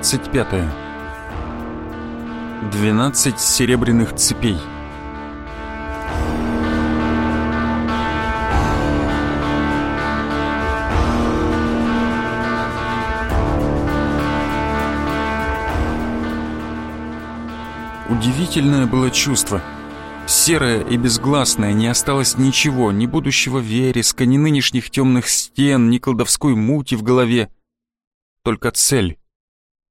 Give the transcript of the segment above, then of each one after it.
Глава 25 12 серебряных цепей Удивительное было чувство. Серое и безгласное, не осталось ничего, ни будущего вереска, ни нынешних темных стен, ни колдовской мути в голове. Только цель.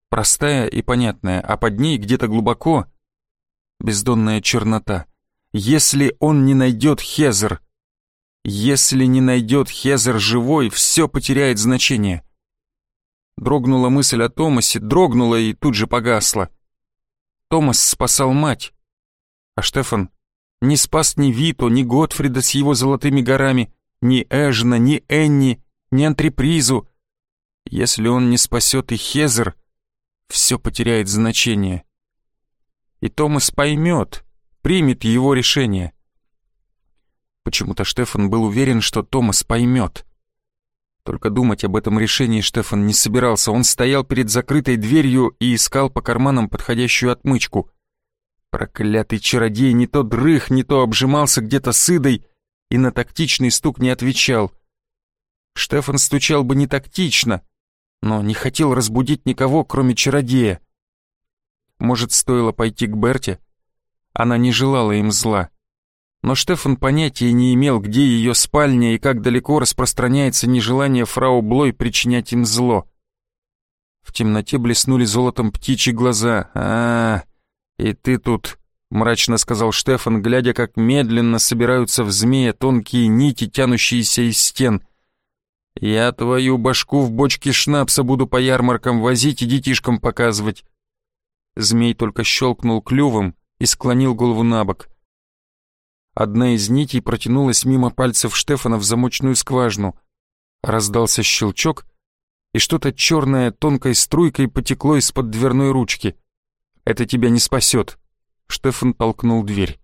Простая и понятная, а под ней где-то глубоко бездонная чернота. Если он не найдет Хезер, если не найдет Хезер живой, все потеряет значение. Дрогнула мысль о Томасе, дрогнула и тут же погасла. Томас спасал мать. А Штефан не спас ни Вито, ни Готфрида с его золотыми горами, ни Эжна, ни Энни, ни Антрепризу. Если он не спасет и Хезер, все потеряет значение. И Томас поймет, примет его решение. Почему-то Штефан был уверен, что Томас поймет. Только думать об этом решении Штефан не собирался. Он стоял перед закрытой дверью и искал по карманам подходящую отмычку. Проклятый чародей не то дрых, не то обжимался где-то сыдой и на тактичный стук не отвечал. Штефан стучал бы не тактично, но не хотел разбудить никого, кроме чародея. Может, стоило пойти к Берте? Она не желала им зла но Штефан понятия не имел, где ее спальня и как далеко распространяется нежелание фрау Блой причинять им зло. В темноте блеснули золотом птичьи глаза. «А, и ты тут...» — мрачно сказал Штефан, глядя, как медленно собираются в змея тонкие нити, тянущиеся из стен. «Я твою башку в бочке шнапса буду по ярмаркам возить и детишкам показывать». Змей только щелкнул клювом и склонил голову на бок. Одна из нитей протянулась мимо пальцев Штефана в замочную скважину. Раздался щелчок, и что-то черное тонкой струйкой потекло из-под дверной ручки. «Это тебя не спасет», — Штефан толкнул дверь.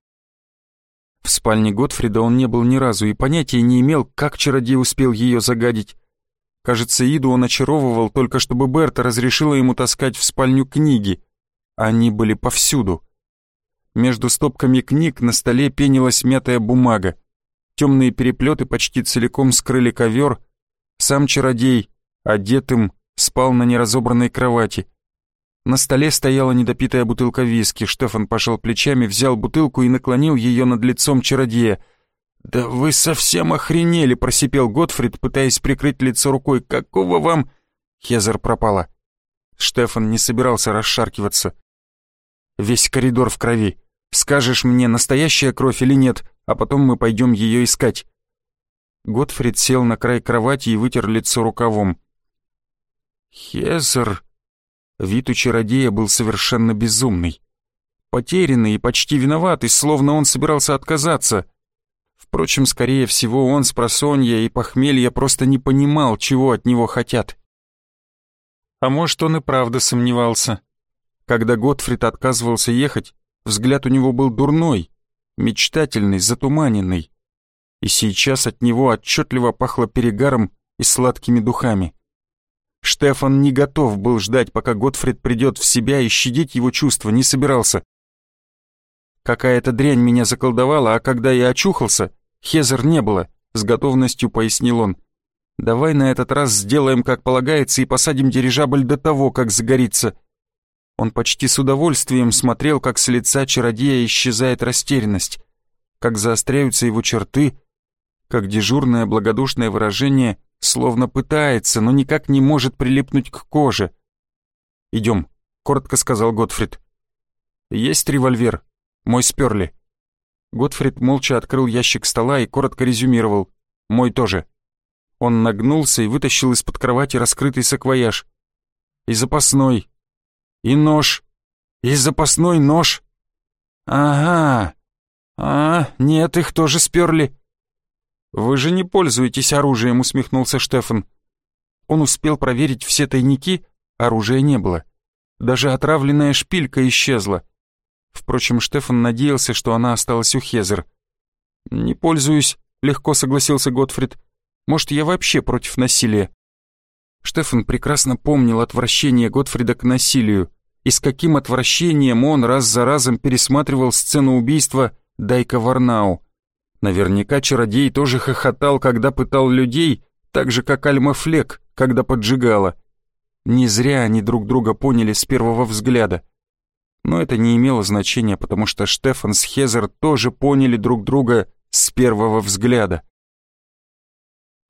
В спальне Готфрида он не был ни разу и понятия не имел, как чародей успел ее загадить. Кажется, Иду он очаровывал только чтобы Берта разрешила ему таскать в спальню книги. Они были повсюду. Между стопками книг на столе пенилась мятая бумага. Темные переплеты почти целиком скрыли ковер. Сам чародей, одетым, спал на неразобранной кровати. На столе стояла недопитая бутылка виски. Штефан пошел плечами, взял бутылку и наклонил ее над лицом чародея. «Да вы совсем охренели!» — просипел Готфрид, пытаясь прикрыть лицо рукой. «Какого вам...» Хезер пропала. Штефан не собирался расшаркиваться. Весь коридор в крови. Скажешь мне, настоящая кровь или нет, а потом мы пойдем ее искать». Готфрид сел на край кровати и вытер лицо рукавом. «Хезер...» Вид у чародея был совершенно безумный. Потерянный и почти виноватый, словно он собирался отказаться. Впрочем, скорее всего, он с просонья и похмелья просто не понимал, чего от него хотят. А может, он и правда сомневался. Когда Готфрид отказывался ехать, Взгляд у него был дурной, мечтательный, затуманенный. И сейчас от него отчетливо пахло перегаром и сладкими духами. Штефан не готов был ждать, пока Готфрид придет в себя и щадить его чувства, не собирался. Какая-то дрянь меня заколдовала, а когда я очухался, Хезер не было, с готовностью пояснил он. Давай на этот раз сделаем, как полагается, и посадим дирижабль до того, как загорится. Он почти с удовольствием смотрел, как с лица чародея исчезает растерянность, как заостряются его черты, как дежурное благодушное выражение словно пытается, но никак не может прилипнуть к коже. «Идем», — коротко сказал Готфрид. «Есть револьвер? Мой сперли». Готфрид молча открыл ящик стола и коротко резюмировал. «Мой тоже». Он нагнулся и вытащил из-под кровати раскрытый саквояж. «И запасной, и нож. И запасной нож. Ага. А, нет, их тоже сперли. Вы же не пользуетесь оружием, усмехнулся Штефан. Он успел проверить все тайники, оружия не было. Даже отравленная шпилька исчезла. Впрочем, Штефан надеялся, что она осталась у Хезер. «Не пользуюсь», — легко согласился Готфрид. «Может, я вообще против насилия?» Штефан прекрасно помнил отвращение Готфрида к насилию, и с каким отвращением он раз за разом пересматривал сцену убийства Дайка Варнау. Наверняка чародей тоже хохотал, когда пытал людей, так же, как Альма Флек, когда поджигала. Не зря они друг друга поняли с первого взгляда. Но это не имело значения, потому что Штефан с Хезер тоже поняли друг друга с первого взгляда.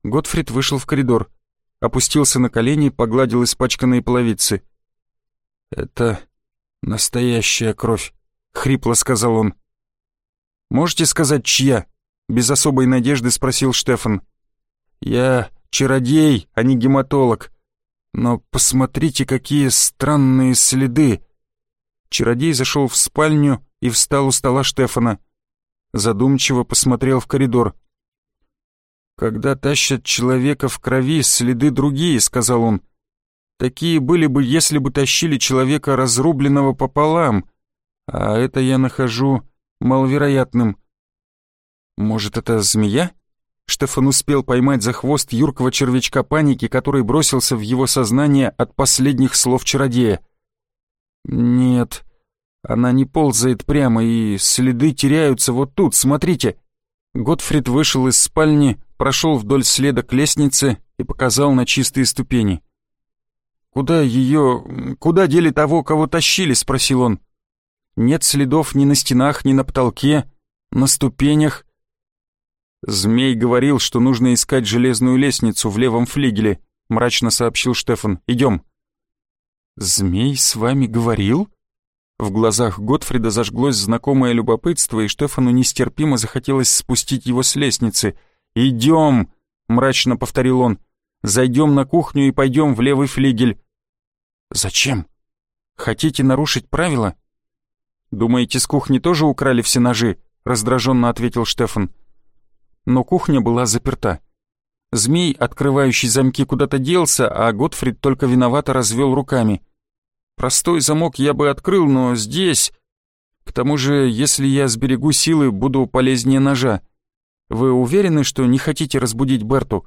Готфрид вышел в коридор опустился на колени и погладил испачканные половицы. «Это настоящая кровь», — хрипло сказал он. «Можете сказать, чья?» — без особой надежды спросил Штефан. «Я чародей, а не гематолог. Но посмотрите, какие странные следы!» Чародей зашел в спальню и встал у стола Штефана. Задумчиво посмотрел в коридор. «Когда тащат человека в крови, следы другие», — сказал он. «Такие были бы, если бы тащили человека разрубленного пополам, а это я нахожу маловероятным». «Может, это змея?» Штефан успел поймать за хвост юркого червячка паники, который бросился в его сознание от последних слов чародея. «Нет, она не ползает прямо, и следы теряются вот тут, смотрите». Готфрид вышел из спальни, прошел вдоль следа к лестнице и показал на чистые ступени. «Куда ее... куда дели того, кого тащили?» — спросил он. «Нет следов ни на стенах, ни на потолке, на ступенях». «Змей говорил, что нужно искать железную лестницу в левом флигеле», — мрачно сообщил Штефан. «Идем». «Змей с вами говорил?» В глазах Готфрида зажглось знакомое любопытство, и Штефану нестерпимо захотелось спустить его с лестницы — «Идем!» — мрачно повторил он. «Зайдем на кухню и пойдем в левый флигель». «Зачем? Хотите нарушить правила?» «Думаете, с кухни тоже украли все ножи?» — раздраженно ответил Штефан. Но кухня была заперта. Змей, открывающий замки, куда-то делся, а Готфрид только виновато развел руками. «Простой замок я бы открыл, но здесь...» К тому же, если я сберегу силы, буду полезнее ножа. Вы уверены, что не хотите разбудить Берту?»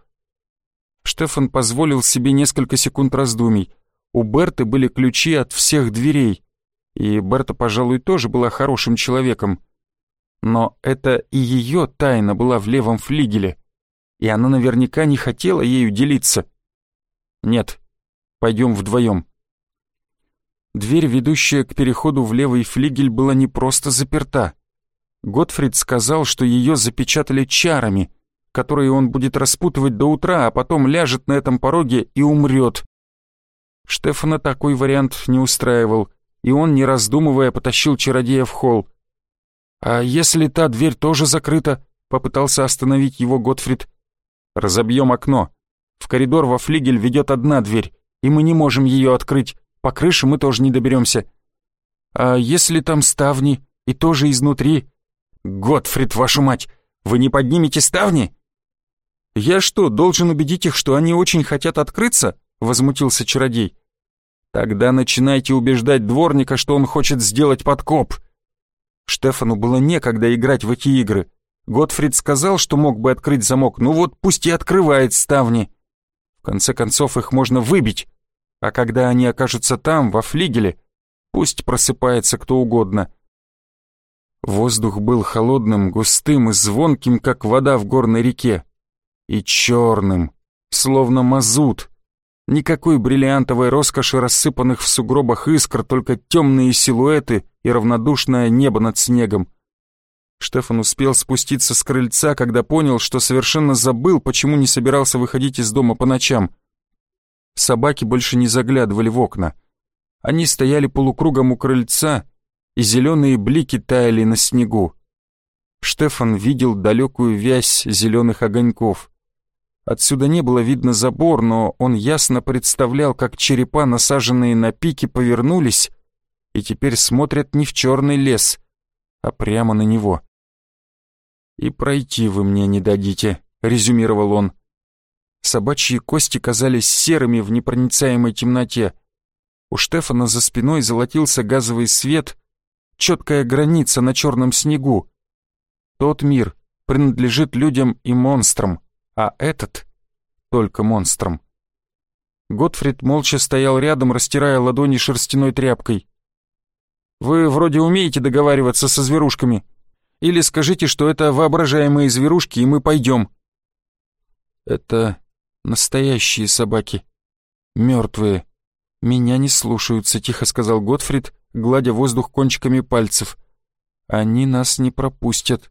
Штефан позволил себе несколько секунд раздумий. У Берты были ключи от всех дверей, и Берта, пожалуй, тоже была хорошим человеком. Но это и ее тайна была в левом флигеле, и она наверняка не хотела ею делиться. «Нет, пойдем вдвоем». Дверь, ведущая к переходу в левый флигель, была не просто заперта. Готфрид сказал, что ее запечатали чарами, которые он будет распутывать до утра, а потом ляжет на этом пороге и умрет. Штефана такой вариант не устраивал, и он, не раздумывая, потащил чародея в холл. «А если та дверь тоже закрыта?» — попытался остановить его Готфрид. «Разобьем окно. В коридор во флигель ведет одна дверь, и мы не можем ее открыть. По крыше мы тоже не доберемся». «А если там ставни, и тоже изнутри?» «Готфрид, вашу мать, вы не поднимете ставни?» «Я что, должен убедить их, что они очень хотят открыться?» — возмутился чародей. «Тогда начинайте убеждать дворника, что он хочет сделать подкоп». Штефану было некогда играть в эти игры. Готфрид сказал, что мог бы открыть замок, ну вот пусть и открывает ставни. В конце концов, их можно выбить. А когда они окажутся там, во флигеле, пусть просыпается кто угодно. Воздух был холодным, густым и звонким, как вода в горной реке. И черным, словно мазут. Никакой бриллиантовой роскоши рассыпанных в сугробах искр, только темные силуэты и равнодушное небо над снегом. Штефан успел спуститься с крыльца, когда понял, что совершенно забыл, почему не собирался выходить из дома по ночам. Собаки больше не заглядывали в окна. Они стояли полукругом у крыльца, и зеленые блики таяли на снегу. Штефан видел далекую вязь зеленых огоньков. Отсюда не было видно забор, но он ясно представлял, как черепа, насаженные на пики, повернулись и теперь смотрят не в черный лес, а прямо на него. «И пройти вы мне не дадите», — резюмировал он. Собачьи кости казались серыми в непроницаемой темноте. У Штефана за спиной золотился газовый свет, четкая граница на черном снегу. Тот мир принадлежит людям и монстрам, а этот — только монстрам. Готфрид молча стоял рядом, растирая ладони шерстяной тряпкой. «Вы вроде умеете договариваться со зверушками. Или скажите, что это воображаемые зверушки, и мы пойдем». «Это настоящие собаки. Мертвые. Меня не слушаются», — тихо сказал Готфрид, гладя воздух кончиками пальцев. «Они нас не пропустят».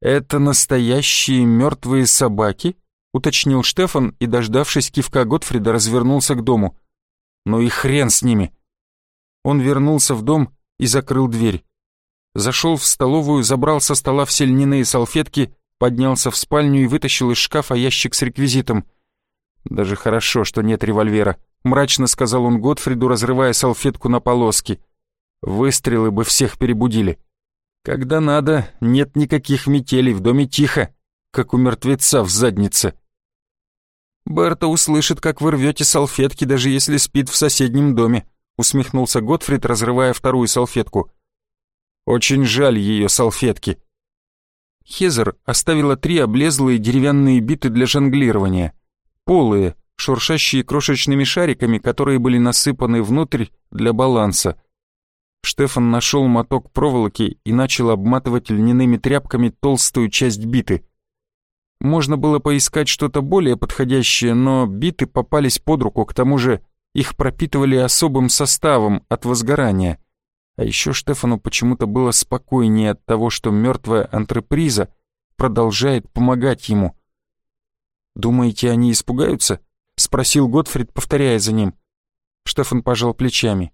«Это настоящие мертвые собаки?» — уточнил Штефан и, дождавшись кивка Готфрида, развернулся к дому. «Ну и хрен с ними!» Он вернулся в дом и закрыл дверь. Зашел в столовую, забрал со стола все льняные салфетки, поднялся в спальню и вытащил из шкафа ящик с реквизитом. «Даже хорошо, что нет револьвера», — мрачно сказал он Готфриду, разрывая салфетку на полоски. «Выстрелы бы всех перебудили». Когда надо, нет никаких метелей, в доме тихо, как у мертвеца в заднице. Берта услышит, как вы рвете салфетки, даже если спит в соседнем доме, усмехнулся Готфрид, разрывая вторую салфетку. Очень жаль ее салфетки. Хезер оставила три облезлые деревянные биты для жонглирования. Полые, шуршащие крошечными шариками, которые были насыпаны внутрь для баланса. Штефан нашел моток проволоки и начал обматывать льняными тряпками толстую часть биты. Можно было поискать что-то более подходящее, но биты попались под руку, к тому же их пропитывали особым составом от возгорания. А еще Штефану почему-то было спокойнее от того, что мертвая антреприза продолжает помогать ему. «Думаете, они испугаются?» — спросил Готфрид, повторяя за ним. Штефан пожал плечами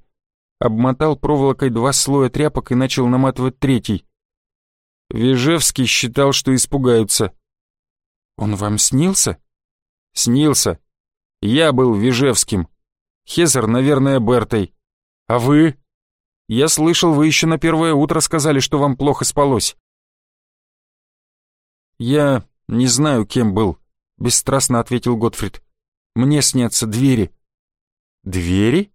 обмотал проволокой два слоя тряпок и начал наматывать третий. Вежевский считал, что испугаются. «Он вам снился?» «Снился. Я был Вежевским. Хезер, наверное, Бертой. А вы?» «Я слышал, вы еще на первое утро сказали, что вам плохо спалось». «Я не знаю, кем был», — бесстрастно ответил Готфрид. «Мне снятся двери». «Двери?»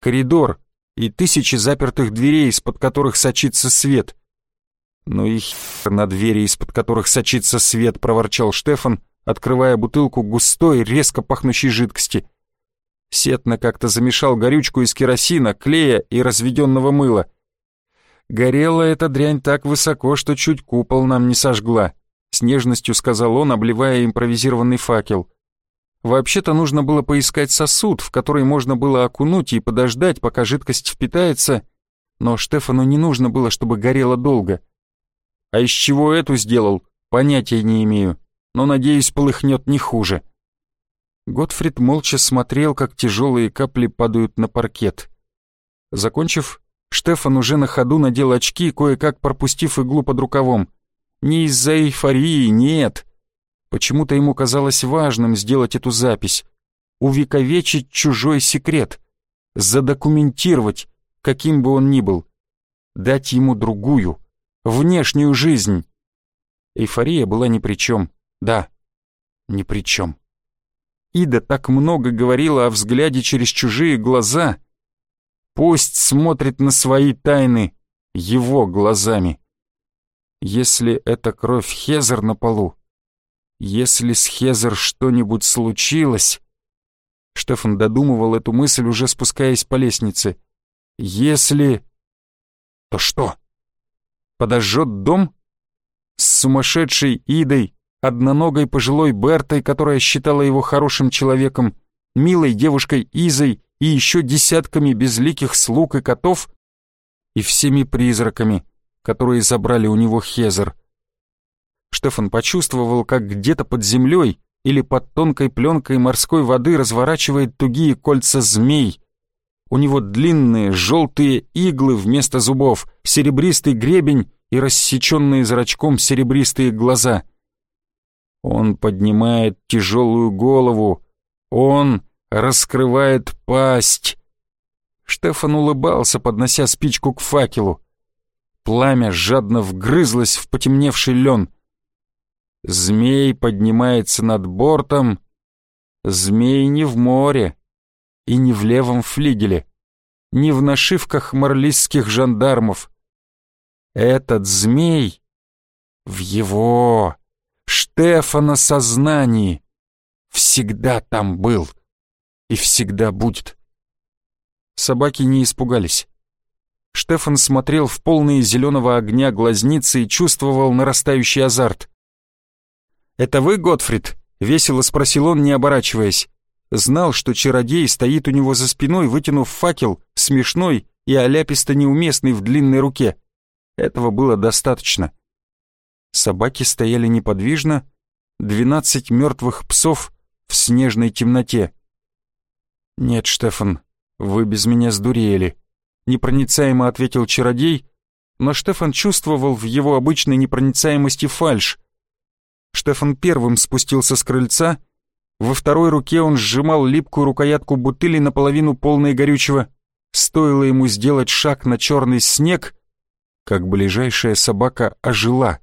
«Коридор, и тысячи запертых дверей, из-под которых сочится свет. «Ну и хер на двери, из-под которых сочится свет», — проворчал Штефан, открывая бутылку густой, резко пахнущей жидкости. Сетно как-то замешал горючку из керосина, клея и разведенного мыла. «Горела эта дрянь так высоко, что чуть купол нам не сожгла», — с нежностью сказал он, обливая импровизированный факел. Вообще-то нужно было поискать сосуд, в который можно было окунуть и подождать, пока жидкость впитается, но Штефану не нужно было, чтобы горело долго. А из чего эту сделал, понятия не имею, но, надеюсь, полыхнет не хуже. Готфрид молча смотрел, как тяжелые капли падают на паркет. Закончив, Штефан уже на ходу надел очки, кое-как пропустив иглу под рукавом. Не из-за эйфории, нет. Почему-то ему казалось важным сделать эту запись, увековечить чужой секрет, задокументировать, каким бы он ни был, дать ему другую, внешнюю жизнь. Эйфория была ни при чем, да, ни при чем. Ида так много говорила о взгляде через чужие глаза. Пусть смотрит на свои тайны его глазами. Если это кровь Хезер на полу, если с Хезер что-нибудь случилось... Штефан додумывал эту мысль, уже спускаясь по лестнице. Если... То что? Подожжет дом? С сумасшедшей Идой, одноногой пожилой Бертой, которая считала его хорошим человеком, милой девушкой Изой и еще десятками безликих слуг и котов, и всеми призраками, которые забрали у него Хезер. Штефан почувствовал, как где-то под землей или под тонкой пленкой морской воды разворачивает тугие кольца змей. У него длинные желтые иглы вместо зубов, серебристый гребень и рассеченные зрачком серебристые глаза. Он поднимает тяжелую голову. Он раскрывает пасть. Штефан улыбался, поднося спичку к факелу. Пламя жадно вгрызлось в потемневший лен. Змей поднимается над бортом. Змей не в море и не в левом флигеле, не в нашивках марлистских жандармов. Этот змей в его, Штефана, сознании всегда там был. и всегда будет. Собаки не испугались. Штефан смотрел в полные зеленого огня глазницы и чувствовал нарастающий азарт. «Это вы, Готфрид?» — весело спросил он, не оборачиваясь. Знал, что чародей стоит у него за спиной, вытянув факел, смешной и оляписто неуместный в длинной руке. Этого было достаточно. Собаки стояли неподвижно, двенадцать мертвых псов в снежной темноте. «Нет, Штефан, вы без меня сдурели», — непроницаемо ответил чародей, но Штефан чувствовал в его обычной непроницаемости фальшь. Штефан первым спустился с крыльца, во второй руке он сжимал липкую рукоятку бутыли наполовину полной горючего. Стоило ему сделать шаг на черный снег, как ближайшая собака ожила.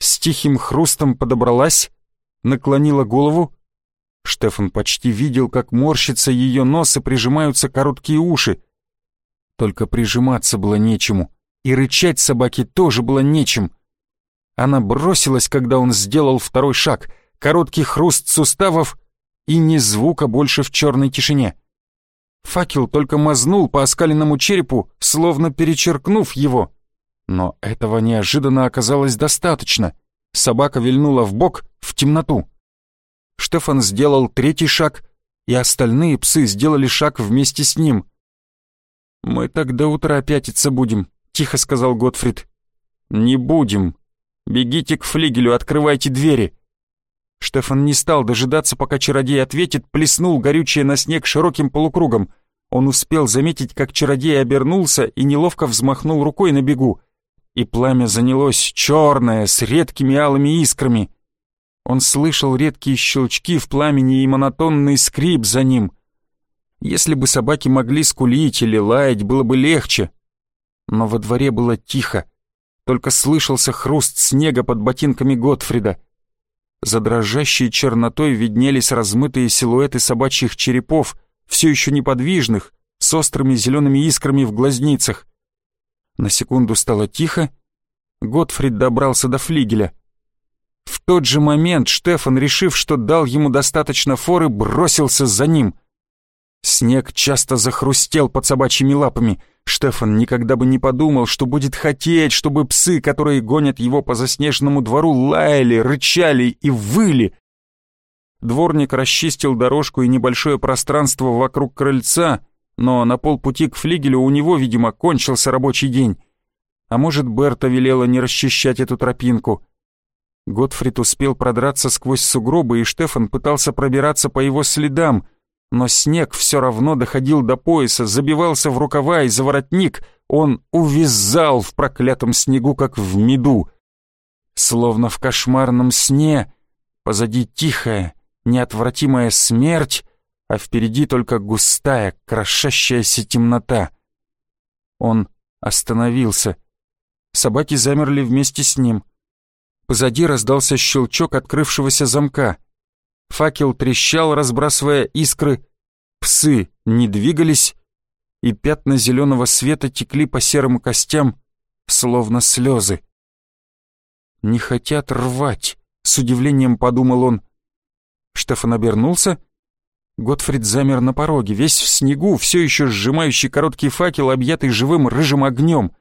С тихим хрустом подобралась, наклонила голову. Штефан почти видел, как морщится ее нос и прижимаются короткие уши. Только прижиматься было нечему, и рычать собаке тоже было нечем. Она бросилась, когда он сделал второй шаг, короткий хруст суставов и ни звука больше в черной тишине. Факел только мазнул по оскаленному черепу, словно перечеркнув его. Но этого неожиданно оказалось достаточно. Собака вильнула в бок в темноту. Штефан сделал третий шаг, и остальные псы сделали шаг вместе с ним. «Мы так до утра пятиться будем», — тихо сказал Готфрид. «Не будем. Бегите к флигелю, открывайте двери». Штефан не стал дожидаться, пока чародей ответит, плеснул горючее на снег широким полукругом. Он успел заметить, как чародей обернулся и неловко взмахнул рукой на бегу. И пламя занялось черное, с редкими алыми искрами. Он слышал редкие щелчки в пламени и монотонный скрип за ним. Если бы собаки могли скулить или лаять, было бы легче. Но во дворе было тихо. Только слышался хруст снега под ботинками Готфрида — за дрожащей чернотой виднелись размытые силуэты собачьих черепов, все еще неподвижных, с острыми зелеными искрами в глазницах. На секунду стало тихо. Готфрид добрался до флигеля. В тот же момент Штефан, решив, что дал ему достаточно форы, бросился за ним. Снег часто захрустел под собачьими лапами — Штефан никогда бы не подумал, что будет хотеть, чтобы псы, которые гонят его по заснеженному двору, лаяли, рычали и выли. Дворник расчистил дорожку и небольшое пространство вокруг крыльца, но на полпути к флигелю у него, видимо, кончился рабочий день. А может, Берта велела не расчищать эту тропинку. Готфрид успел продраться сквозь сугробы, и Штефан пытался пробираться по его следам — но снег все равно доходил до пояса, забивался в рукава и за воротник, он увязал в проклятом снегу, как в меду. Словно в кошмарном сне, позади тихая, неотвратимая смерть, а впереди только густая, крошащаяся темнота. Он остановился. Собаки замерли вместе с ним. Позади раздался щелчок открывшегося замка — Факел трещал, разбрасывая искры. Псы не двигались, и пятна зеленого света текли по серым костям, словно слезы. «Не хотят рвать», — с удивлением подумал он. Штефан обернулся. Готфрид замер на пороге, весь в снегу, все еще сжимающий короткий факел, объятый живым рыжим огнем.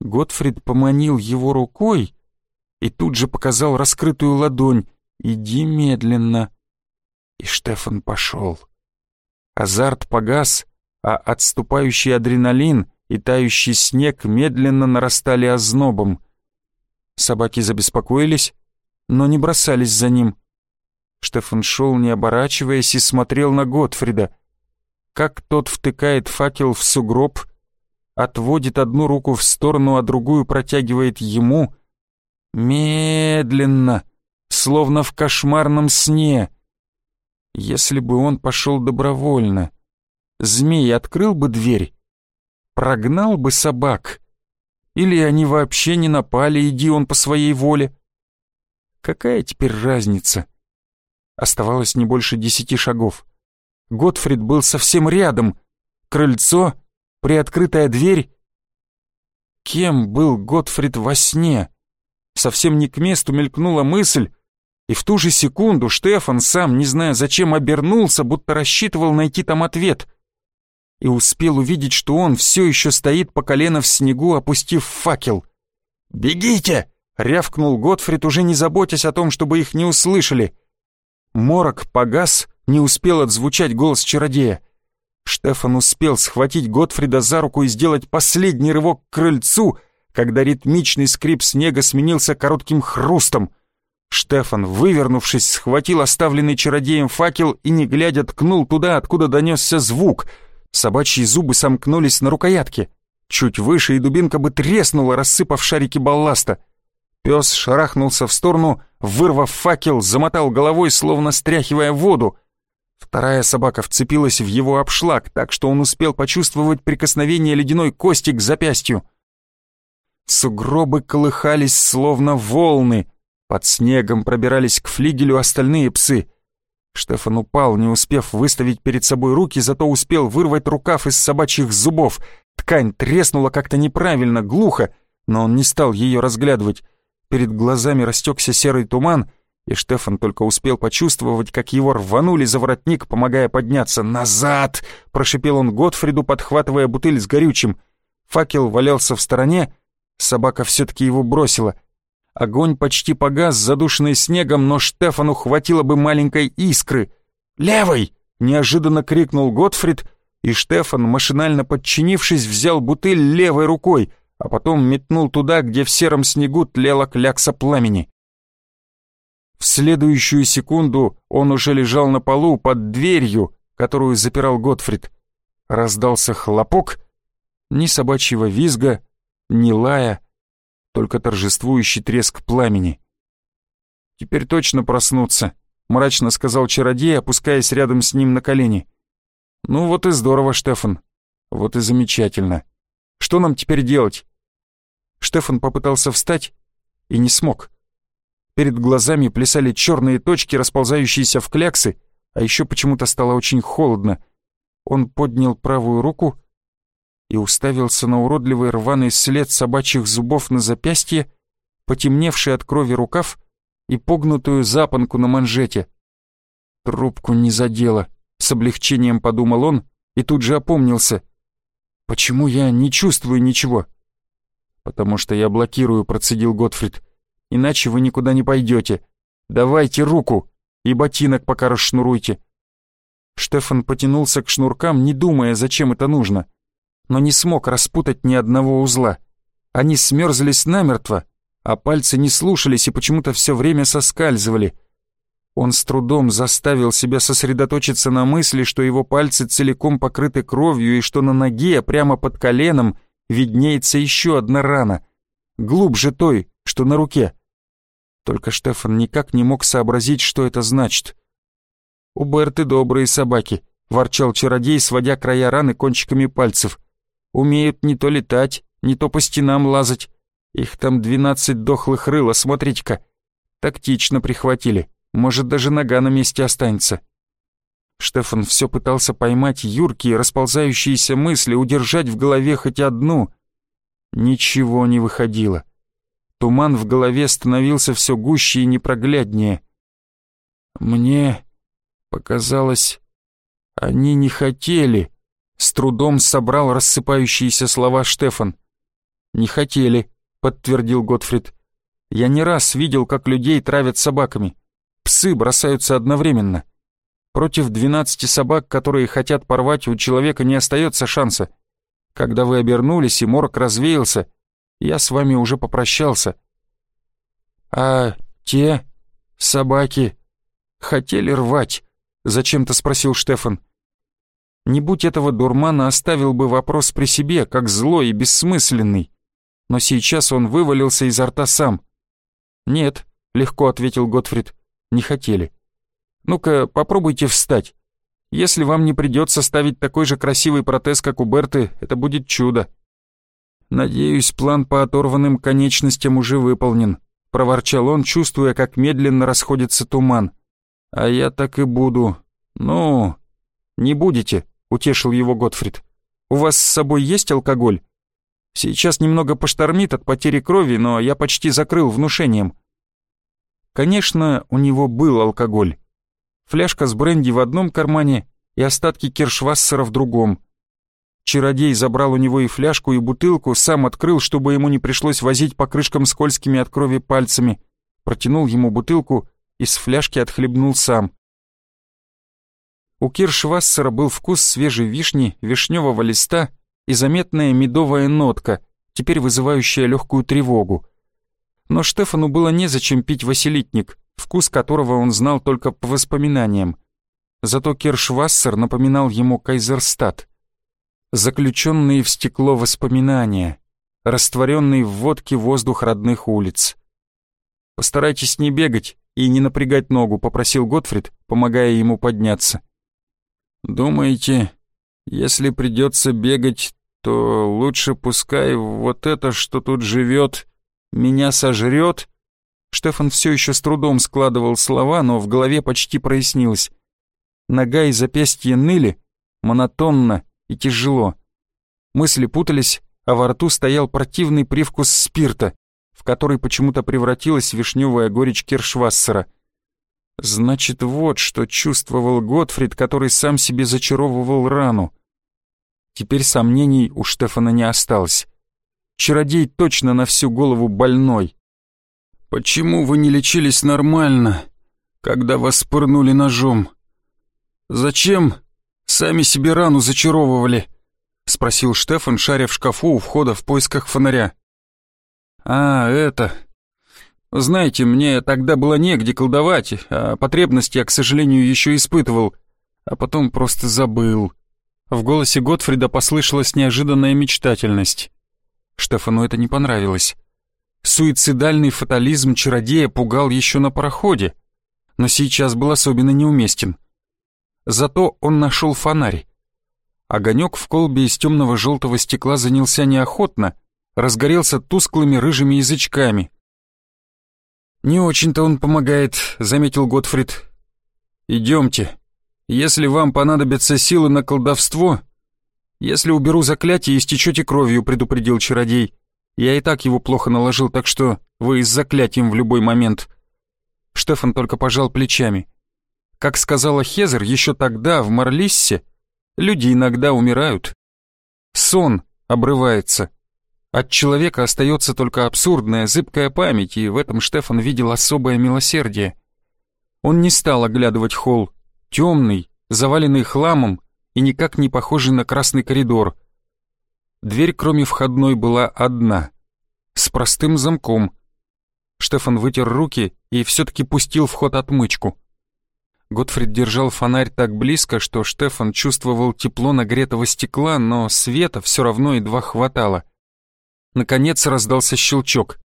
Готфрид поманил его рукой и тут же показал раскрытую ладонь, «Иди медленно». И Штефан пошел. Азарт погас, а отступающий адреналин и тающий снег медленно нарастали ознобом. Собаки забеспокоились, но не бросались за ним. Штефан шел, не оборачиваясь, и смотрел на Готфрида. Как тот втыкает факел в сугроб, отводит одну руку в сторону, а другую протягивает ему. Медленно, словно в кошмарном сне. Если бы он пошел добровольно, змей открыл бы дверь, прогнал бы собак, или они вообще не напали, иди он по своей воле. Какая теперь разница? Оставалось не больше десяти шагов. Готфрид был совсем рядом. Крыльцо, приоткрытая дверь. Кем был Готфрид во сне? Совсем не к месту мелькнула мысль, И в ту же секунду Штефан, сам не зная зачем, обернулся, будто рассчитывал найти там ответ. И успел увидеть, что он все еще стоит по колено в снегу, опустив факел. «Бегите!» — рявкнул Готфрид, уже не заботясь о том, чтобы их не услышали. Морок погас, не успел отзвучать голос чародея. Штефан успел схватить Готфрида за руку и сделать последний рывок к крыльцу, когда ритмичный скрип снега сменился коротким хрустом. Штефан, вывернувшись, схватил оставленный чародеем факел и, не глядя, ткнул туда, откуда донесся звук. Собачьи зубы сомкнулись на рукоятке. Чуть выше, и дубинка бы треснула, рассыпав шарики балласта. Пес шарахнулся в сторону, вырвав факел, замотал головой, словно стряхивая воду. Вторая собака вцепилась в его обшлаг, так что он успел почувствовать прикосновение ледяной кости к запястью. Сугробы колыхались, словно волны. Под снегом пробирались к флигелю остальные псы. Штефан упал, не успев выставить перед собой руки, зато успел вырвать рукав из собачьих зубов — Ткань треснула как-то неправильно, глухо, но он не стал ее разглядывать. Перед глазами растекся серый туман, и Штефан только успел почувствовать, как его рванули за воротник, помогая подняться. «Назад!» — прошипел он Готфриду, подхватывая бутыль с горючим. Факел валялся в стороне, собака все-таки его бросила. Огонь почти погас, задушенный снегом, но Штефану хватило бы маленькой искры. «Левый!» — неожиданно крикнул Готфрид — и Штефан, машинально подчинившись, взял бутыль левой рукой, а потом метнул туда, где в сером снегу тлела клякса пламени. В следующую секунду он уже лежал на полу под дверью, которую запирал Готфрид. Раздался хлопок, ни собачьего визга, ни лая, только торжествующий треск пламени. «Теперь точно проснуться», — мрачно сказал чародей, опускаясь рядом с ним на колени. «Ну вот и здорово, Штефан. Вот и замечательно. Что нам теперь делать?» Штефан попытался встать и не смог. Перед глазами плясали черные точки, расползающиеся в кляксы, а еще почему-то стало очень холодно. Он поднял правую руку и уставился на уродливый рваный след собачьих зубов на запястье, потемневший от крови рукав и погнутую запонку на манжете. Трубку не задело. С облегчением подумал он и тут же опомнился. «Почему я не чувствую ничего?» «Потому что я блокирую», — процедил Готфрид. «Иначе вы никуда не пойдете. Давайте руку и ботинок пока расшнуруйте». Штефан потянулся к шнуркам, не думая, зачем это нужно, но не смог распутать ни одного узла. Они смерзлись намертво, а пальцы не слушались и почему-то все время соскальзывали. Он с трудом заставил себя сосредоточиться на мысли, что его пальцы целиком покрыты кровью и что на ноге, прямо под коленом, виднеется еще одна рана, глубже той, что на руке. Только Штефан никак не мог сообразить, что это значит. «У Берты добрые собаки», — ворчал чародей, сводя края раны кончиками пальцев. «Умеют не то летать, не то по стенам лазать. Их там двенадцать дохлых рыл, смотрите-ка. Тактично прихватили». Может, даже нога на месте останется. Штефан все пытался поймать юркие, расползающиеся мысли, удержать в голове хоть одну. Ничего не выходило. Туман в голове становился все гуще и непрогляднее. Мне показалось, они не хотели. С трудом собрал рассыпающиеся слова Штефан. «Не хотели», — подтвердил Готфрид. «Я не раз видел, как людей травят собаками. Псы бросаются одновременно. Против двенадцати собак, которые хотят порвать, у человека не остается шанса. Когда вы обернулись и морок развеялся, я с вами уже попрощался. А те собаки хотели рвать? Зачем-то спросил Штефан. Не будь этого дурмана, оставил бы вопрос при себе, как злой и бессмысленный. Но сейчас он вывалился изо рта сам. «Нет», — легко ответил Готфрид не хотели. Ну-ка, попробуйте встать. Если вам не придется ставить такой же красивый протез, как у Берты, это будет чудо. Надеюсь, план по оторванным конечностям уже выполнен, проворчал он, чувствуя, как медленно расходится туман. А я так и буду. Ну, не будете, утешил его Готфрид. У вас с собой есть алкоголь? Сейчас немного поштормит от потери крови, но я почти закрыл внушением. Конечно, у него был алкоголь. Фляжка с бренди в одном кармане и остатки киршвассера в другом. Чародей забрал у него и фляжку, и бутылку, сам открыл, чтобы ему не пришлось возить по крышкам скользкими от крови пальцами, протянул ему бутылку и с фляжки отхлебнул сам. У Киршвассера был вкус свежей вишни, вишневого листа и заметная медовая нотка, теперь вызывающая легкую тревогу. Но Штефану было незачем пить василитник, вкус которого он знал только по воспоминаниям. Зато Киршвассер напоминал ему Кайзерстад. Заключенные в стекло воспоминания, растворенный в водке воздух родных улиц. «Постарайтесь не бегать и не напрягать ногу», — попросил Готфрид, помогая ему подняться. «Думаете, если придется бегать, то лучше пускай вот это, что тут живет, меня сожрет?» Штефан все еще с трудом складывал слова, но в голове почти прояснилось. Нога и запястье ныли, монотонно и тяжело. Мысли путались, а во рту стоял противный привкус спирта, в который почему-то превратилась вишневая горечь Киршвассера. Значит, вот что чувствовал Готфрид, который сам себе зачаровывал рану. Теперь сомнений у Штефана не осталось. Чародей точно на всю голову больной. «Почему вы не лечились нормально, когда вас пырнули ножом? Зачем сами себе рану зачаровывали?» — спросил Штефан, шаря в шкафу у входа в поисках фонаря. «А, это...» «Знаете, мне тогда было негде колдовать, а потребности я, к сожалению, еще испытывал, а потом просто забыл». В голосе Готфрида послышалась неожиданная мечтательность. Штефану это не понравилось. Суицидальный фатализм чародея пугал еще на пароходе, но сейчас был особенно неуместен. Зато он нашел фонарь. Огонек в колбе из темного желтого стекла занялся неохотно, разгорелся тусклыми рыжими язычками. «Не очень-то он помогает», — заметил Готфрид. «Идемте. Если вам понадобятся силы на колдовство, если уберу заклятие, истечете кровью», — предупредил чародей. Я и так его плохо наложил, так что вы с заклятием в любой момент». Штефан только пожал плечами. Как сказала Хезер еще тогда в Марлиссе, люди иногда умирают. Сон обрывается. От человека остается только абсурдная, зыбкая память, и в этом Штефан видел особое милосердие. Он не стал оглядывать холл, темный, заваленный хламом и никак не похожий на красный коридор. Дверь, кроме входной, была одна, с простым замком. Штефан вытер руки и все-таки пустил в ход отмычку. Готфрид держал фонарь так близко, что Штефан чувствовал тепло нагретого стекла, но света все равно едва хватало. Наконец раздался щелчок.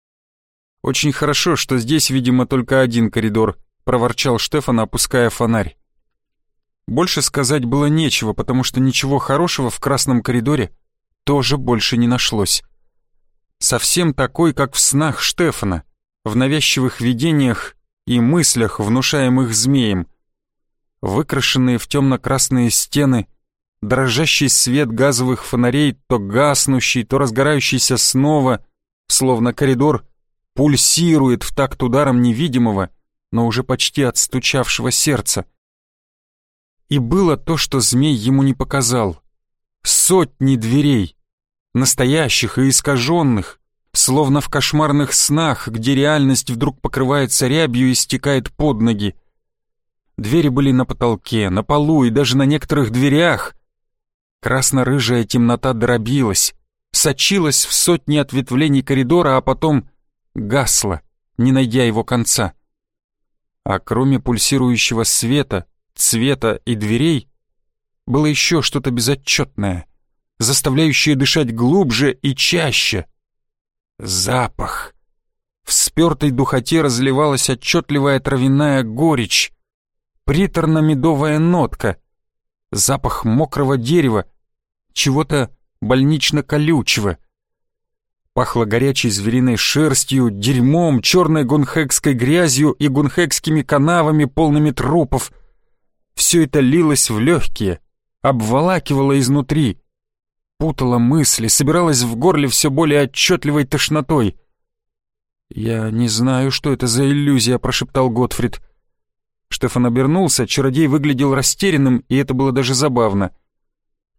«Очень хорошо, что здесь, видимо, только один коридор», — проворчал Штефан, опуская фонарь. Больше сказать было нечего, потому что ничего хорошего в красном коридоре тоже больше не нашлось. Совсем такой, как в снах Штефана, в навязчивых видениях и мыслях, внушаемых змеем. Выкрашенные в темно-красные стены, дрожащий свет газовых фонарей, то гаснущий, то разгорающийся снова, словно коридор пульсирует в такт ударом невидимого, но уже почти отстучавшего сердца. И было то, что змей ему не показал — Сотни дверей, настоящих и искаженных, словно в кошмарных снах, где реальность вдруг покрывается рябью и стекает под ноги. Двери были на потолке, на полу и даже на некоторых дверях. Красно-рыжая темнота дробилась, сочилась в сотни ответвлений коридора, а потом гасла, не найдя его конца. А кроме пульсирующего света, цвета и дверей, было еще что-то безотчетное, заставляющее дышать глубже и чаще. Запах. В спертой духоте разливалась отчетливая травяная горечь, приторно-медовая нотка, запах мокрого дерева, чего-то больнично-колючего. Пахло горячей звериной шерстью, дерьмом, черной гунхекской грязью и гунхекскими канавами, полными трупов. Все это лилось в легкие, обволакивала изнутри, путала мысли, собиралась в горле все более отчетливой тошнотой. «Я не знаю, что это за иллюзия», — прошептал Готфрид. Штефан обернулся, чародей выглядел растерянным, и это было даже забавно.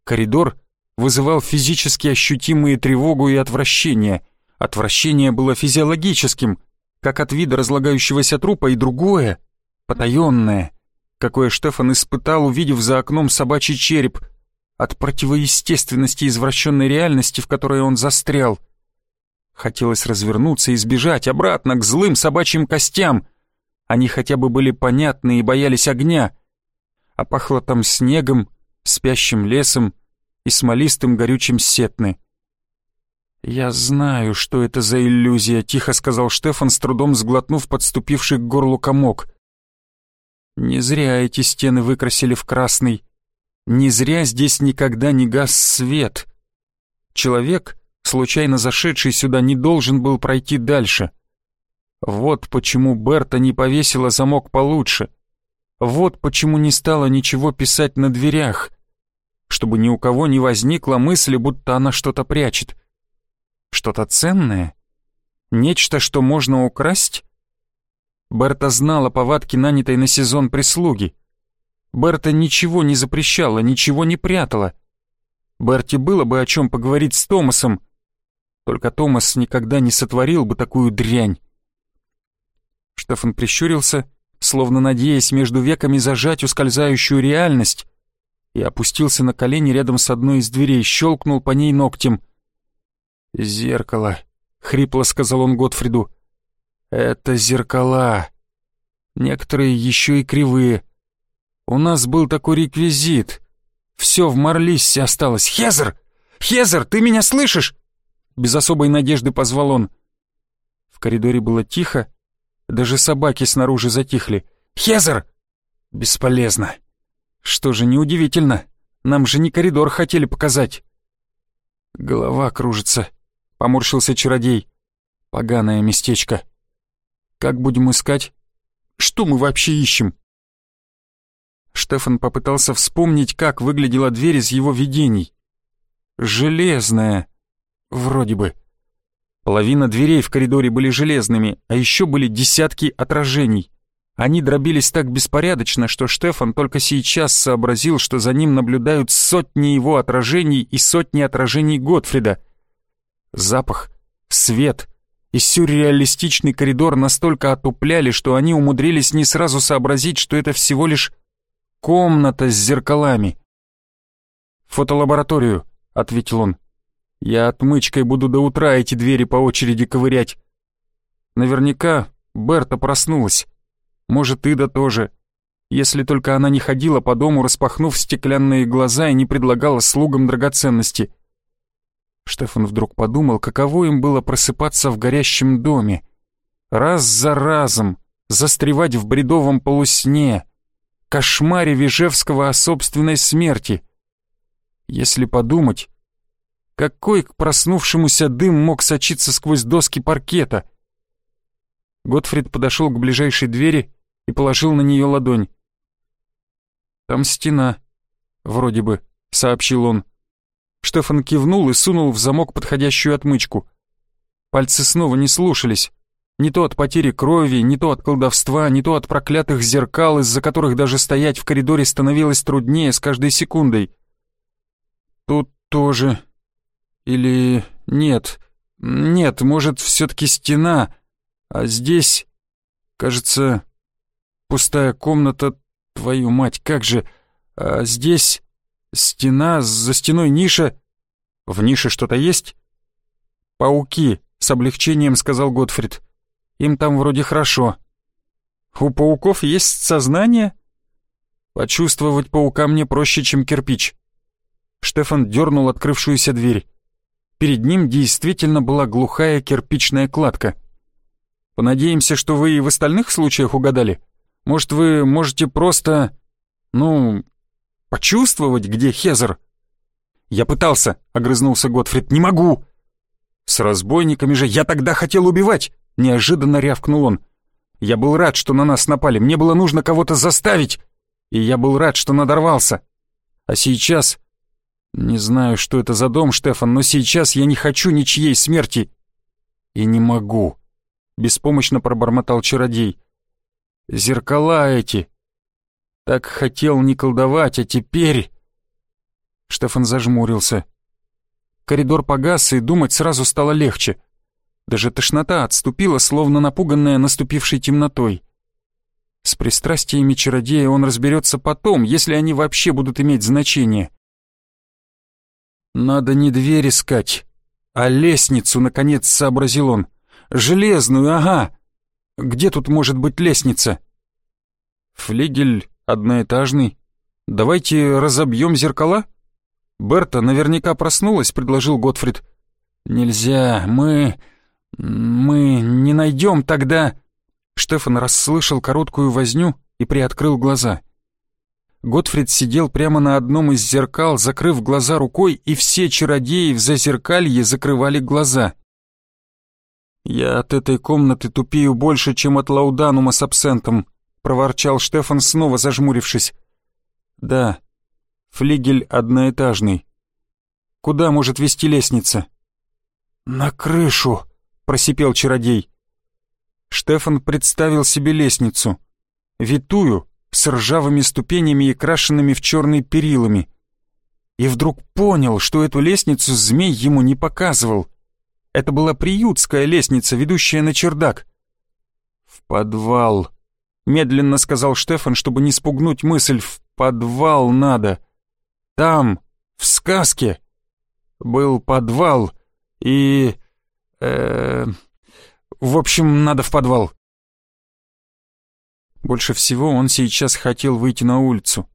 Коридор вызывал физически ощутимые тревогу и отвращение. Отвращение было физиологическим, как от вида разлагающегося трупа, и другое — потаенное, какое Штефан испытал, увидев за окном собачий череп, от противоестественности извращенной реальности, в которой он застрял. Хотелось развернуться и сбежать обратно к злым собачьим костям. Они хотя бы были понятны и боялись огня. А пахло там снегом, спящим лесом и смолистым горючим сетны. «Я знаю, что это за иллюзия», — тихо сказал Штефан, с трудом сглотнув подступивший к горлу комок. «Не зря эти стены выкрасили в красный. Не зря здесь никогда не гас свет. Человек, случайно зашедший сюда, не должен был пройти дальше. Вот почему Берта не повесила замок получше. Вот почему не стала ничего писать на дверях. Чтобы ни у кого не возникла мысли, будто она что-то прячет. Что-то ценное? Нечто, что можно украсть? Берта знала повадки нанятой на сезон прислуги. Берта ничего не запрещала, ничего не прятала. Берти было бы о чем поговорить с Томасом, только Томас никогда не сотворил бы такую дрянь. Штефан прищурился, словно надеясь между веками зажать ускользающую реальность, и опустился на колени рядом с одной из дверей, щелкнул по ней ногтем. «Зеркало», — хрипло сказал он Готфриду. «Это зеркала. Некоторые еще и кривые. У нас был такой реквизит. Все в Марлиссе осталось. Хезер! Хезер, ты меня слышишь?» Без особой надежды позвал он. В коридоре было тихо, даже собаки снаружи затихли. «Хезер!» «Бесполезно. Что же, неудивительно. Нам же не коридор хотели показать». «Голова кружится», — поморщился чародей. «Поганое местечко. Как будем искать? Что мы вообще ищем?» Штефан попытался вспомнить, как выглядела дверь из его видений. «Железная. Вроде бы». Половина дверей в коридоре были железными, а еще были десятки отражений. Они дробились так беспорядочно, что Штефан только сейчас сообразил, что за ним наблюдают сотни его отражений и сотни отражений Готфрида. Запах, свет и сюрреалистичный коридор настолько отупляли, что они умудрились не сразу сообразить, что это всего лишь комната с зеркалами. «Фотолабораторию», — ответил он. «Я отмычкой буду до утра эти двери по очереди ковырять». Наверняка Берта проснулась. Может, Ида тоже. Если только она не ходила по дому, распахнув стеклянные глаза и не предлагала слугам драгоценности. Штефан вдруг подумал, каково им было просыпаться в горящем доме. Раз за разом застревать в бредовом полусне, кошмаре Вижевского о собственной смерти. Если подумать, какой к проснувшемуся дым мог сочиться сквозь доски паркета? Готфрид подошел к ближайшей двери и положил на нее ладонь. «Там стена, вроде бы», — сообщил он. Штефан кивнул и сунул в замок подходящую отмычку. Пальцы снова не слушались. Не то от потери крови, не то от колдовства, не то от проклятых зеркал, из-за которых даже стоять в коридоре становилось труднее с каждой секундой. Тут тоже. Или нет. Нет, может, все-таки стена. А здесь, кажется, пустая комната. Твою мать, как же. А здесь стена, за стеной ниша. В нише что-то есть? Пауки, с облегчением сказал Готфрид. Им там вроде хорошо. У пауков есть сознание? Почувствовать паука мне проще, чем кирпич. Штефан дернул открывшуюся дверь. Перед ним действительно была глухая кирпичная кладка. Понадеемся, что вы и в остальных случаях угадали. Может, вы можете просто... ну... почувствовать, где Хезер?» «Я пытался», — огрызнулся Готфрид. «Не могу!» «С разбойниками же я тогда хотел убивать!» — неожиданно рявкнул он. «Я был рад, что на нас напали. Мне было нужно кого-то заставить. И я был рад, что надорвался. А сейчас... Не знаю, что это за дом, Штефан, но сейчас я не хочу ничьей смерти. И не могу. — беспомощно пробормотал чародей. «Зеркала эти! Так хотел не колдовать, а теперь...» Штефан зажмурился. Коридор погас, и думать сразу стало легче. Даже тошнота отступила, словно напуганная наступившей темнотой. С пристрастиями чародея он разберется потом, если они вообще будут иметь значение. «Надо не дверь искать, а лестницу», — наконец сообразил он. «Железную, ага! Где тут может быть лестница?» «Флигель одноэтажный. Давайте разобьем зеркала?» «Берта наверняка проснулась», — предложил Готфрид. «Нельзя, мы... мы не найдем тогда...» Штефан расслышал короткую возню и приоткрыл глаза. Готфрид сидел прямо на одном из зеркал, закрыв глаза рукой, и все чародеи в зазеркалье закрывали глаза. «Я от этой комнаты тупею больше, чем от лауданума с абсентом», — проворчал Штефан, снова зажмурившись. «Да, Флигель одноэтажный. Куда может вести лестница? На крышу, просипел чародей. Штефан представил себе лестницу. Витую, с ржавыми ступенями и крашенными в черные перилами. И вдруг понял, что эту лестницу змей ему не показывал. Это была приютская лестница, ведущая на чердак. «В подвал», — медленно сказал Штефан, чтобы не спугнуть мысль. «В подвал надо». Там, в сказке, был подвал и... Э, в общем, надо в подвал. Больше всего он сейчас хотел выйти на улицу.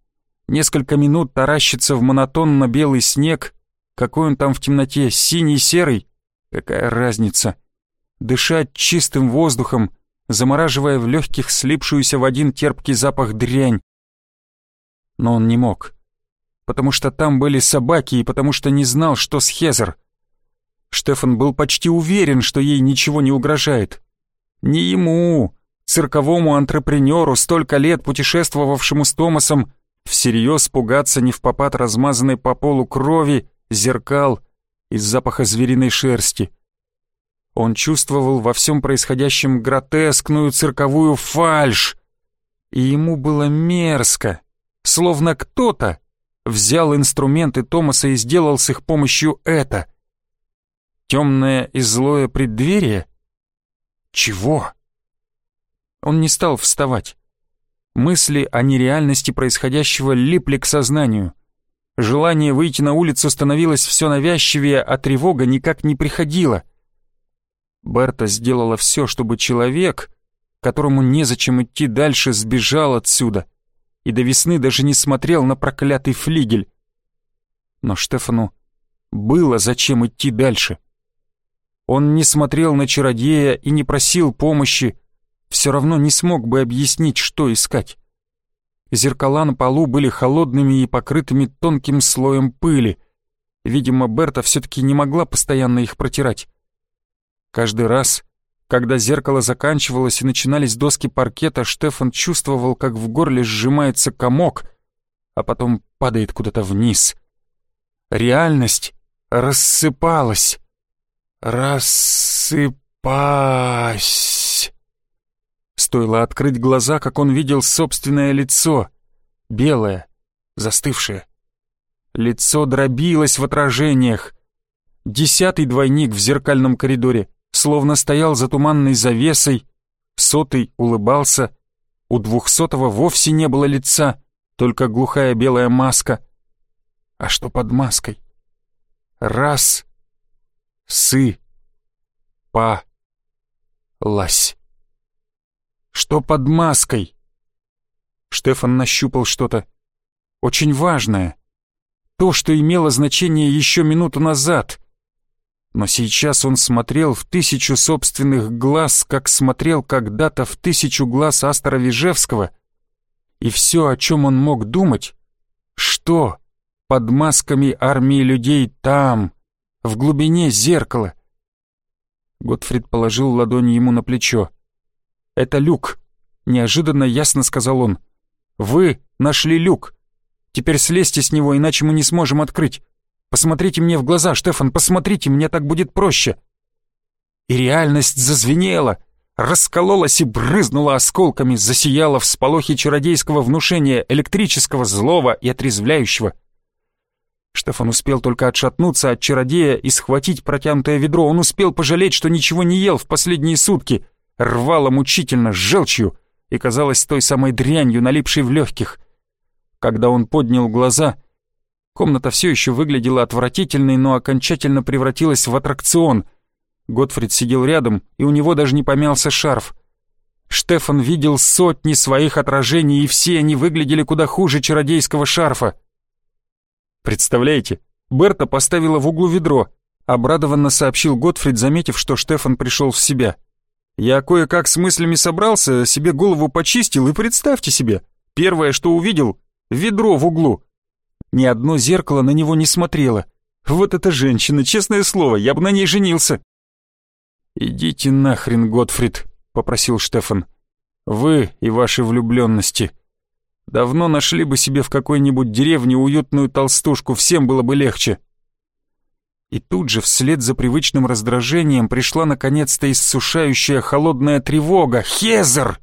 Несколько минут таращиться в монотонно белый снег. Какой он там в темноте, синий, серый? Какая разница? Дышать чистым воздухом, замораживая в легких слипшуюся в один терпкий запах дрянь. Но он не мог потому что там были собаки и потому что не знал, что с Хезер. Штефан был почти уверен, что ей ничего не угрожает. Не ему, цирковому антрепренеру, столько лет путешествовавшему с Томасом, всерьез пугаться не в попад размазанной по полу крови, зеркал и запаха звериной шерсти. Он чувствовал во всем происходящем гротескную цирковую фальшь, и ему было мерзко, словно кто-то взял инструменты Томаса и сделал с их помощью это. Темное и злое преддверие? Чего? Он не стал вставать. Мысли о нереальности происходящего липли к сознанию. Желание выйти на улицу становилось все навязчивее, а тревога никак не приходила. Берта сделала все, чтобы человек, которому незачем идти дальше, сбежал отсюда — и до весны даже не смотрел на проклятый флигель. Но Штефану было зачем идти дальше. Он не смотрел на чародея и не просил помощи, все равно не смог бы объяснить, что искать. Зеркала на полу были холодными и покрытыми тонким слоем пыли. Видимо, Берта все-таки не могла постоянно их протирать. Каждый раз, когда зеркало заканчивалось и начинались доски паркета, Штефан чувствовал, как в горле сжимается комок, а потом падает куда-то вниз. Реальность рассыпалась. Рассыпась. Стоило открыть глаза, как он видел собственное лицо. Белое, застывшее. Лицо дробилось в отражениях. Десятый двойник в зеркальном коридоре — словно стоял за туманной завесой, сотый улыбался, у двухсотого вовсе не было лица, только глухая белая маска. А что под маской? Раз, сы, па, лась. Что под маской? Штефан нащупал что-то очень важное. То, что имело значение еще минуту назад — но сейчас он смотрел в тысячу собственных глаз, как смотрел когда-то в тысячу глаз Астора Вижевского, и все, о чем он мог думать, что под масками армии людей там, в глубине зеркала. Готфрид положил ладонь ему на плечо. «Это люк», — неожиданно ясно сказал он. «Вы нашли люк. Теперь слезьте с него, иначе мы не сможем открыть. Посмотрите мне в глаза, Штефан, посмотрите, мне так будет проще. И реальность зазвенела, раскололась и брызнула осколками, засияла в сполохе чародейского внушения, электрического, злого и отрезвляющего. Штефан успел только отшатнуться от чародея и схватить протянутое ведро. Он успел пожалеть, что ничего не ел в последние сутки. Рвало мучительно, с желчью и казалось той самой дрянью, налипшей в легких. Когда он поднял глаза, комната все еще выглядела отвратительной, но окончательно превратилась в аттракцион. Готфрид сидел рядом, и у него даже не помялся шарф. Штефан видел сотни своих отражений, и все они выглядели куда хуже чародейского шарфа. «Представляете, Берта поставила в углу ведро», — обрадованно сообщил Готфрид, заметив, что Штефан пришел в себя. «Я кое-как с мыслями собрался, себе голову почистил, и представьте себе, первое, что увидел — ведро в углу. Ни одно зеркало на него не смотрело. Вот эта женщина, честное слово, я бы на ней женился». «Идите нахрен, Готфрид», — попросил Штефан. «Вы и ваши влюбленности. Давно нашли бы себе в какой-нибудь деревне уютную толстушку, всем было бы легче». И тут же вслед за привычным раздражением пришла наконец-то иссушающая холодная тревога. «Хезер!»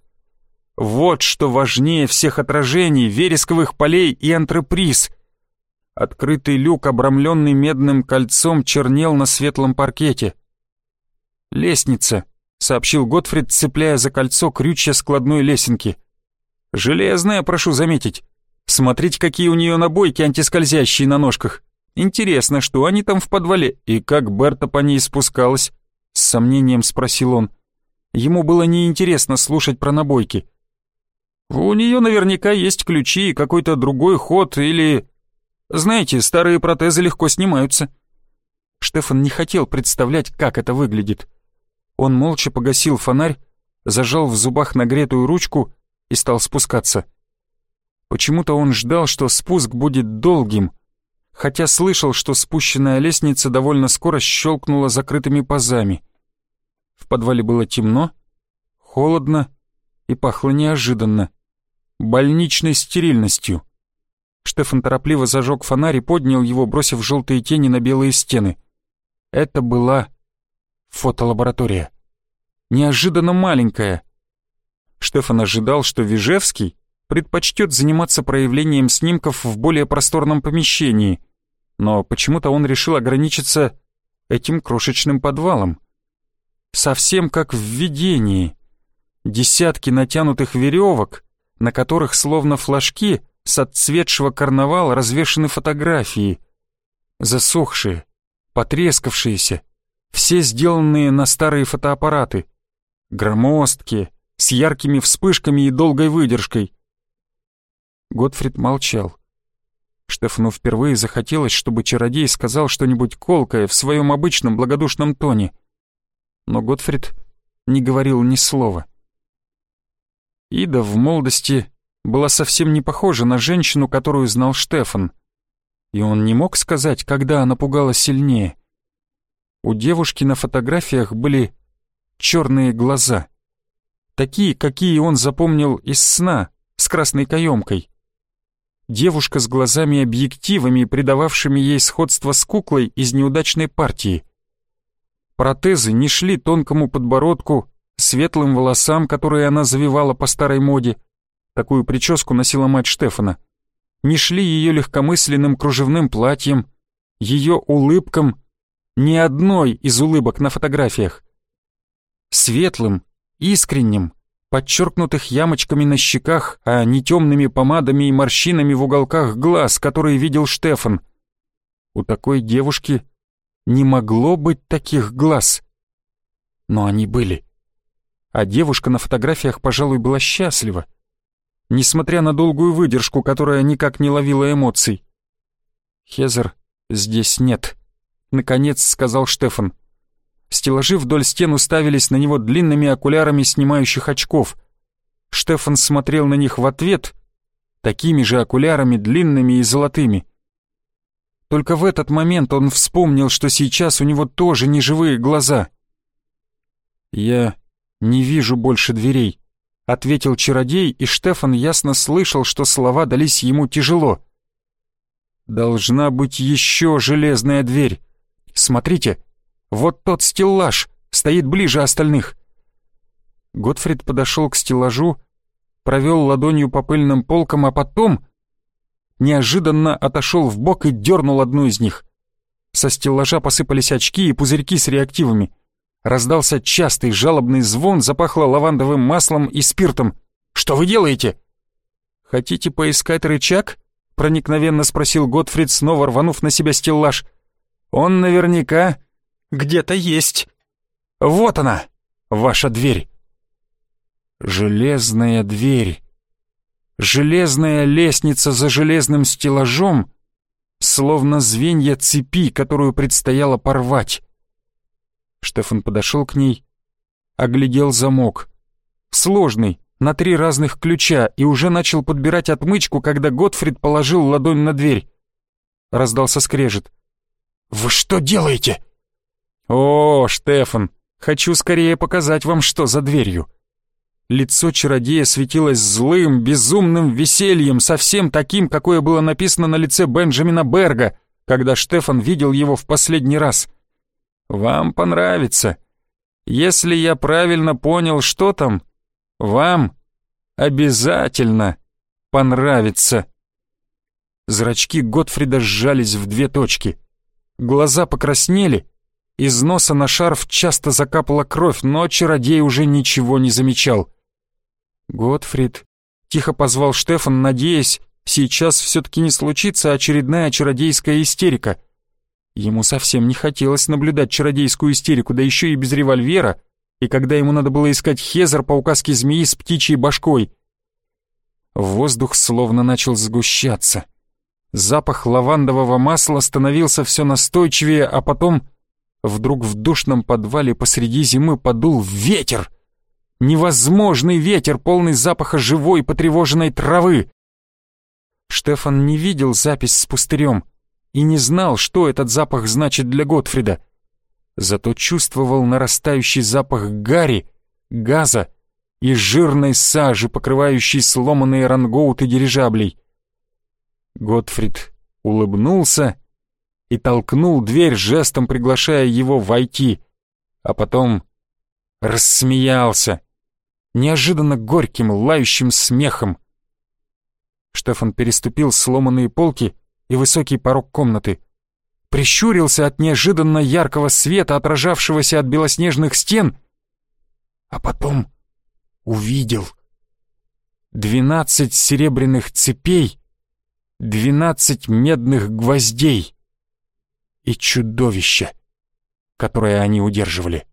Вот что важнее всех отражений, вересковых полей и антреприз. Открытый люк, обрамленный медным кольцом, чернел на светлом паркете. «Лестница», — сообщил Готфрид, цепляя за кольцо крючья складной лесенки. «Железная, прошу заметить. Смотрите, какие у нее набойки антискользящие на ножках. Интересно, что они там в подвале и как Берта по ней спускалась?» С сомнением спросил он. Ему было неинтересно слушать про набойки. «У нее наверняка есть ключи и какой-то другой ход или...» «Знаете, старые протезы легко снимаются». Штефан не хотел представлять, как это выглядит. Он молча погасил фонарь, зажал в зубах нагретую ручку и стал спускаться. Почему-то он ждал, что спуск будет долгим, хотя слышал, что спущенная лестница довольно скоро щелкнула закрытыми пазами. В подвале было темно, холодно и пахло неожиданно больничной стерильностью. Штефан торопливо зажег фонарь и поднял его, бросив желтые тени на белые стены. Это была Фотолаборатория. Неожиданно маленькая. Штефан ожидал, что Вижевский предпочтет заниматься проявлением снимков в более просторном помещении, но почему-то он решил ограничиться этим крошечным подвалом. Совсем как в видении. Десятки натянутых веревок, на которых словно флажки с отцветшего карнавала развешаны фотографии. Засохшие, потрескавшиеся, все сделанные на старые фотоаппараты. Громоздкие, с яркими вспышками и долгой выдержкой. Готфрид молчал. Штефану впервые захотелось, чтобы чародей сказал что-нибудь колкое в своем обычном благодушном тоне. Но Готфрид не говорил ни слова. Ида в молодости была совсем не похожа на женщину, которую знал Штефан. И он не мог сказать, когда она пугала сильнее — у девушки на фотографиях были черные глаза. Такие, какие он запомнил из сна, с красной каемкой. Девушка с глазами-объективами, придававшими ей сходство с куклой из неудачной партии. Протезы не шли тонкому подбородку, светлым волосам, которые она завивала по старой моде. Такую прическу носила мать Штефана. Не шли ее легкомысленным кружевным платьем, ее улыбкам ни одной из улыбок на фотографиях. Светлым, искренним, подчеркнутых ямочками на щеках, а не темными помадами и морщинами в уголках глаз, которые видел Штефан. У такой девушки не могло быть таких глаз. Но они были. А девушка на фотографиях, пожалуй, была счастлива, несмотря на долгую выдержку, которая никак не ловила эмоций. Хезер здесь нет. — наконец сказал Штефан. Стеллажи вдоль стен уставились на него длинными окулярами снимающих очков. Штефан смотрел на них в ответ, такими же окулярами, длинными и золотыми. Только в этот момент он вспомнил, что сейчас у него тоже неживые глаза. «Я не вижу больше дверей», — ответил чародей, и Штефан ясно слышал, что слова дались ему тяжело. «Должна быть еще железная дверь. Смотрите, вот тот стеллаж стоит ближе остальных. Готфрид подошел к стеллажу, провел ладонью по пыльным полкам, а потом неожиданно отошел в бок и дернул одну из них. Со стеллажа посыпались очки и пузырьки с реактивами. Раздался частый жалобный звон, запахло лавандовым маслом и спиртом. «Что вы делаете?» «Хотите поискать рычаг?» — проникновенно спросил Готфрид, снова рванув на себя стеллаж. «Он наверняка где-то есть. Вот она, ваша дверь». Железная дверь. Железная лестница за железным стеллажом, словно звенья цепи, которую предстояло порвать. Штефан подошел к ней, оглядел замок. Сложный, на три разных ключа, и уже начал подбирать отмычку, когда Готфрид положил ладонь на дверь. Раздался скрежет. «Вы что делаете?» «О, Штефан, хочу скорее показать вам, что за дверью». Лицо чародея светилось злым, безумным весельем, совсем таким, какое было написано на лице Бенджамина Берга, когда Штефан видел его в последний раз. «Вам понравится. Если я правильно понял, что там, вам обязательно понравится». Зрачки Готфрида сжались в две точки. Глаза покраснели, из носа на шарф часто закапала кровь, но чародей уже ничего не замечал. «Готфрид», — тихо позвал Штефан, надеясь, сейчас все-таки не случится очередная чародейская истерика. Ему совсем не хотелось наблюдать чародейскую истерику, да еще и без револьвера, и когда ему надо было искать Хезер по указке змеи с птичьей башкой. Воздух словно начал сгущаться. Запах лавандового масла становился все настойчивее, а потом вдруг в душном подвале посреди зимы подул ветер — Невозможный ветер, полный запаха живой потревоженной травы. Штефан не видел запись с пустырем и не знал, что этот запах значит для Готфрида. Зато чувствовал нарастающий запах гари, газа и жирной сажи, покрывающей сломанные рангоуты дирижаблей. Готфрид улыбнулся и толкнул дверь жестом, приглашая его войти, а потом рассмеялся неожиданно горьким, лающим смехом. Штефан переступил сломанные полки и высокий порог комнаты. Прищурился от неожиданно яркого света, отражавшегося от белоснежных стен, а потом увидел. Двенадцать серебряных цепей, двенадцать медных гвоздей и чудовище, которое они удерживали.